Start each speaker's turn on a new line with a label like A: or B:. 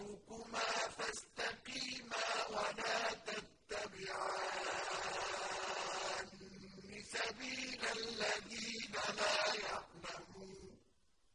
A: رَبُّكُمَا فَاسْتَقِيمَا وَلَا تَتَّبِعَانِّ سَبِيلَ الَّذِينَ